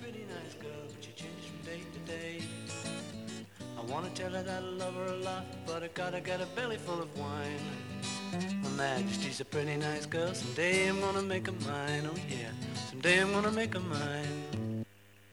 pretty nice girl, but she changes from day to day. I wanna tell her that I love her a lot, but I gotta get a belly full of wine. My Majesty's a pretty nice girl, someday I'm gonna make her mine, oh yeah. Someday I'm gonna make her mine.